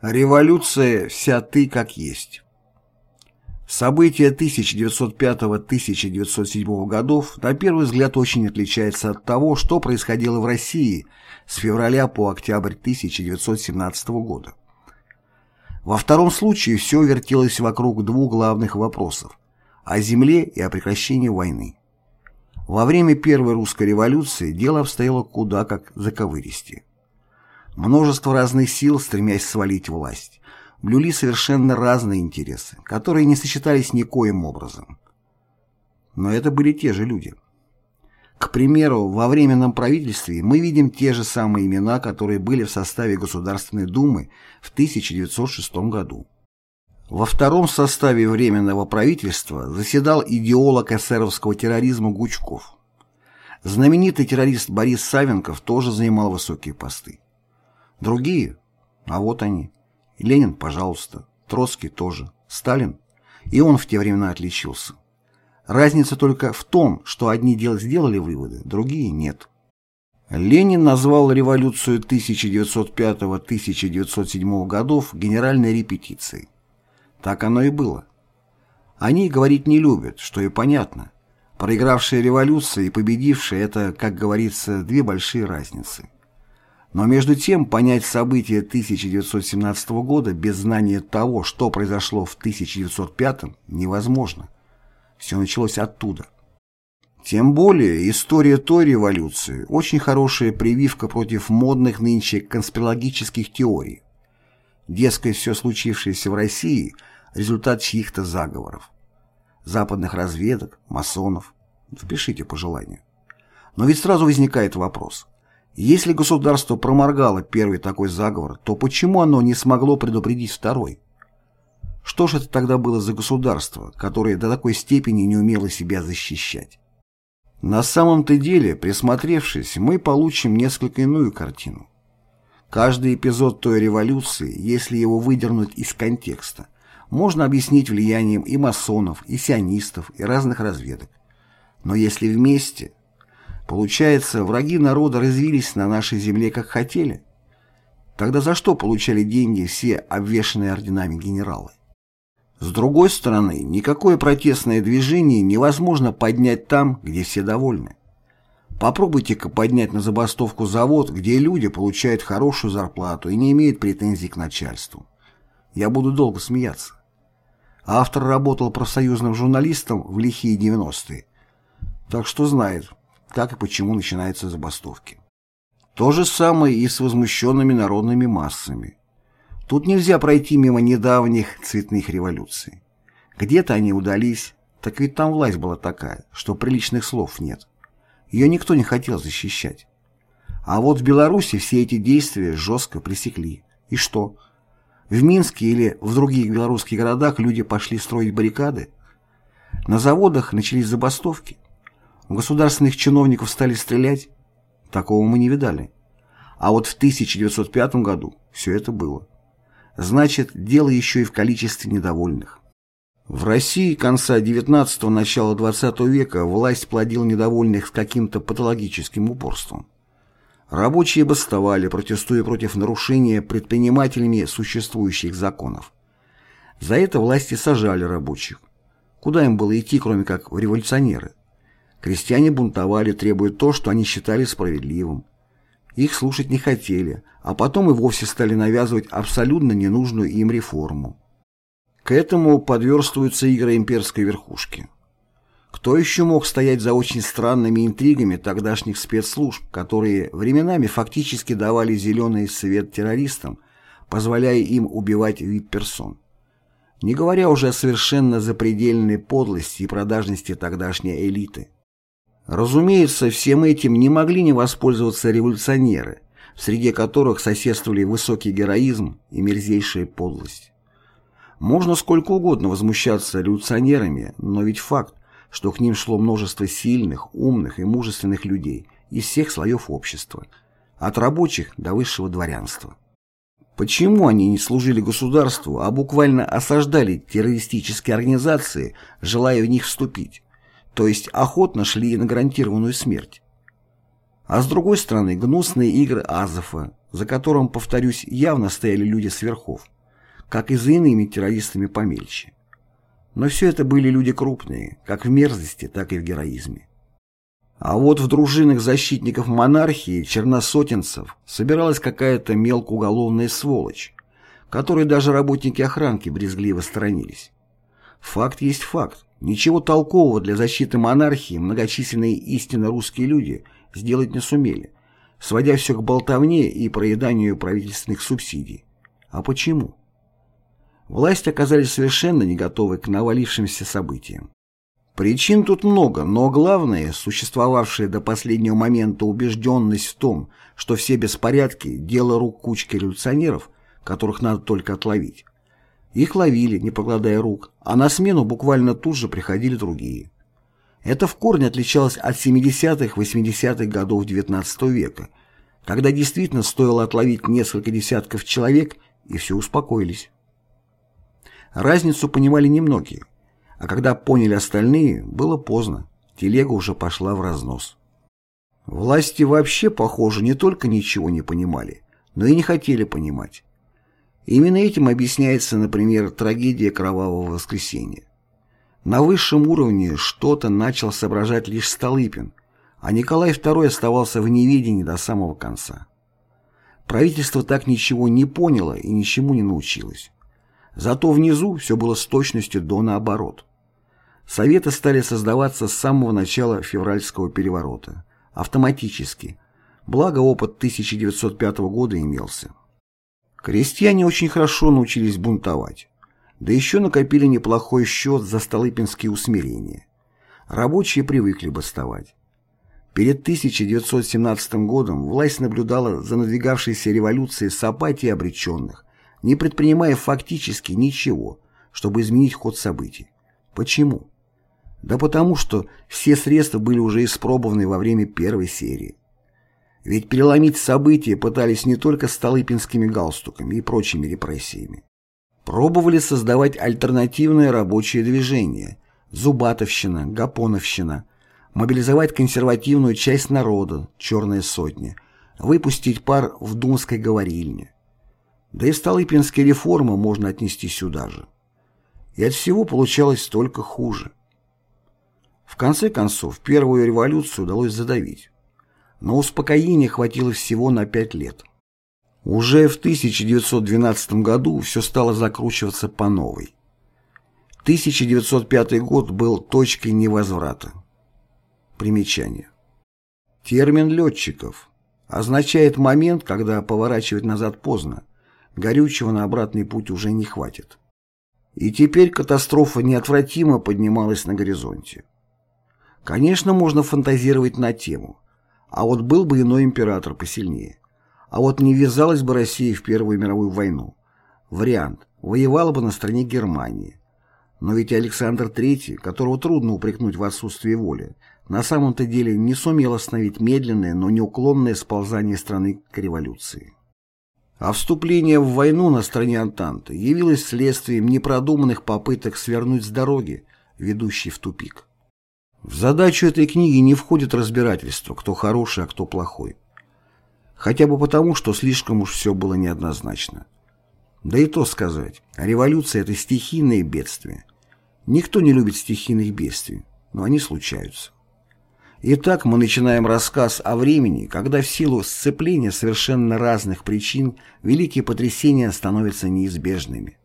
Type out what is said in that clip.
Революция вся ты как есть. События 1905-1907 годов на первый взгляд очень отличаются от того, что происходило в России с февраля по октябрь 1917 года. Во втором случае все вертелось вокруг двух главных вопросов – о земле и о прекращении войны. Во время Первой русской революции дело обстояло куда как заковыристее. Множество разных сил, стремясь свалить власть, блюли совершенно разные интересы, которые не сочетались никоим образом. Но это были те же люди. К примеру, во Временном правительстве мы видим те же самые имена, которые были в составе Государственной Думы в 1906 году. Во втором составе Временного правительства заседал идеолог эсеровского терроризма Гучков. Знаменитый террорист Борис Савенков тоже занимал высокие посты. Другие? А вот они. Ленин, пожалуйста. Троцкий тоже. Сталин? И он в те времена отличился. Разница только в том, что одни дел сделали выводы, другие нет. Ленин назвал революцию 1905-1907 годов генеральной репетицией. Так оно и было. Они говорить не любят, что и понятно. Проигравшая революция и победившая – это, как говорится, две большие разницы. Но между тем понять события 1917 года без знания того, что произошло в 1905 невозможно. Все началось оттуда. Тем более история той революции – очень хорошая прививка против модных нынче конспирологических теорий. Дескать, все случившееся в России – результат чьих-то заговоров. Западных разведок, масонов. Впишите по желанию. Но ведь сразу возникает вопрос – если государство проморгало первый такой заговор, то почему оно не смогло предупредить второй? Что же это тогда было за государство, которое до такой степени не умело себя защищать? На самом-то деле, присмотревшись, мы получим несколько иную картину. Каждый эпизод той революции, если его выдернуть из контекста, можно объяснить влиянием и масонов, и сионистов, и разных разведок. Но если вместе, Получается, враги народа развились на нашей земле как хотели? Тогда за что получали деньги все обвешанные орденами генералы? С другой стороны, никакое протестное движение невозможно поднять там, где все довольны. Попробуйте-ка поднять на забастовку завод, где люди получают хорошую зарплату и не имеют претензий к начальству. Я буду долго смеяться. Автор работал профсоюзным журналистом в лихие 90-е, так что знает, как и почему начинаются забастовки. То же самое и с возмущенными народными массами. Тут нельзя пройти мимо недавних цветных революций. Где-то они удались, так ведь там власть была такая, что приличных слов нет. Ее никто не хотел защищать. А вот в Беларуси все эти действия жестко пресекли. И что? В Минске или в других белорусских городах люди пошли строить баррикады? На заводах начались забастовки? У государственных чиновников стали стрелять? Такого мы не видали. А вот в 1905 году все это было. Значит, дело еще и в количестве недовольных. В России конца XIX – начала XX века власть плодила недовольных с каким-то патологическим упорством. Рабочие бастовали, протестуя против нарушения предпринимателями существующих законов. За это власти сажали рабочих. Куда им было идти, кроме как в революционеры? Крестьяне бунтовали, требуя то, что они считали справедливым. Их слушать не хотели, а потом и вовсе стали навязывать абсолютно ненужную им реформу. К этому подверстываются игры имперской верхушки. Кто еще мог стоять за очень странными интригами тогдашних спецслужб, которые временами фактически давали зеленый свет террористам, позволяя им убивать вип-персон? Не говоря уже о совершенно запредельной подлости и продажности тогдашней элиты. Разумеется, всем этим не могли не воспользоваться революционеры, среди которых соседствовали высокий героизм и мерзейшая подлость. Можно сколько угодно возмущаться революционерами, но ведь факт, что к ним шло множество сильных, умных и мужественных людей из всех слоев общества, от рабочих до высшего дворянства. Почему они не служили государству, а буквально осаждали террористические организации, желая в них вступить? То есть охотно шли на гарантированную смерть. А с другой стороны, гнусные игры Азова, за которым, повторюсь, явно стояли люди сверхов, как и за иными террористами помельче. Но все это были люди крупные, как в мерзости, так и в героизме. А вот в дружинах защитников монархии, черносотенцев, собиралась какая-то мелкоуголовная сволочь, которой даже работники охранки брезгливо сторонились. Факт есть факт. Ничего толкового для защиты монархии многочисленные истинно русские люди сделать не сумели, сводя все к болтовне и проеданию правительственных субсидий. А почему? Власти оказались совершенно не готовы к навалившимся событиям. Причин тут много, но главное, существовавшая до последнего момента убежденность в том, что все беспорядки – дело рук кучки революционеров, которых надо только отловить. Их ловили, не покладая рук, а на смену буквально тут же приходили другие. Это в корне отличалось от 70-х, 80-х годов XIX века, когда действительно стоило отловить несколько десятков человек, и все успокоились. Разницу понимали немногие – а когда поняли остальные, было поздно, телега уже пошла в разнос. Власти вообще, похоже, не только ничего не понимали, но и не хотели понимать. Именно этим объясняется, например, трагедия Кровавого воскресенья. На высшем уровне что-то начал соображать лишь Столыпин, а Николай II оставался в неведении до самого конца. Правительство так ничего не поняло и ничему не научилось. Зато внизу все было с точностью до наоборот. Советы стали создаваться с самого начала февральского переворота, автоматически, благо опыт 1905 года имелся. Крестьяне очень хорошо научились бунтовать, да еще накопили неплохой счет за столыпинские усмирения. Рабочие привыкли бастовать. Перед 1917 годом власть наблюдала за надвигавшейся революцией с апатией обреченных, не предпринимая фактически ничего, чтобы изменить ход событий. Почему? Да потому что все средства были уже испробованы во время первой серии. Ведь переломить события пытались не только столыпинскими галстуками и прочими репрессиями. Пробовали создавать альтернативное рабочее движение – Зубатовщина, Гапоновщина, мобилизовать консервативную часть народа, Черная сотня, выпустить пар в Думской говорильне. Да и столыпинские реформы можно отнести сюда же. И от всего получалось только хуже. В конце концов, первую революцию удалось задавить. Но успокоения хватило всего на пять лет. Уже в 1912 году все стало закручиваться по новой. 1905 год был точкой невозврата. Примечание. Термин «летчиков» означает момент, когда поворачивать назад поздно, горючего на обратный путь уже не хватит. И теперь катастрофа неотвратимо поднималась на горизонте. Конечно, можно фантазировать на тему. А вот был бы иной император посильнее. А вот не ввязалась бы Россия в Первую мировую войну. Вариант. Воевала бы на стороне Германии. Но ведь Александр III, которого трудно упрекнуть в отсутствии воли, на самом-то деле не сумел остановить медленное, но неуклонное сползание страны к революции. А вступление в войну на стороне Антанты явилось следствием непродуманных попыток свернуть с дороги, ведущей в тупик. В задачу этой книги не входит разбирательство, кто хороший, а кто плохой. Хотя бы потому, что слишком уж все было неоднозначно. Да и то сказать, революция – это стихийное бедствие. Никто не любит стихийных бедствий, но они случаются. Итак, мы начинаем рассказ о времени, когда в силу сцепления совершенно разных причин великие потрясения становятся неизбежными.